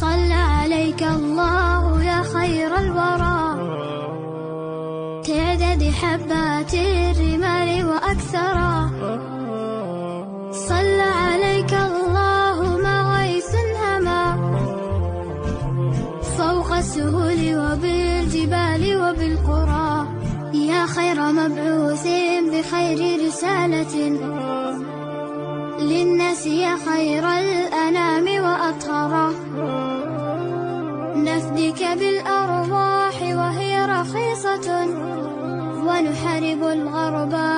صلى عليك الله يا خير الورى. تعدد حبات الرمال وأكثرا. صلى عليك الله ما غيث هما فوق السهول وبالجبال وبالقرى. يا خير مبعوث بخير رسالة. للناس يا خير نفدك بالأرواح وهي رخيصة ونحارب الغرب الدنيء الأغبرا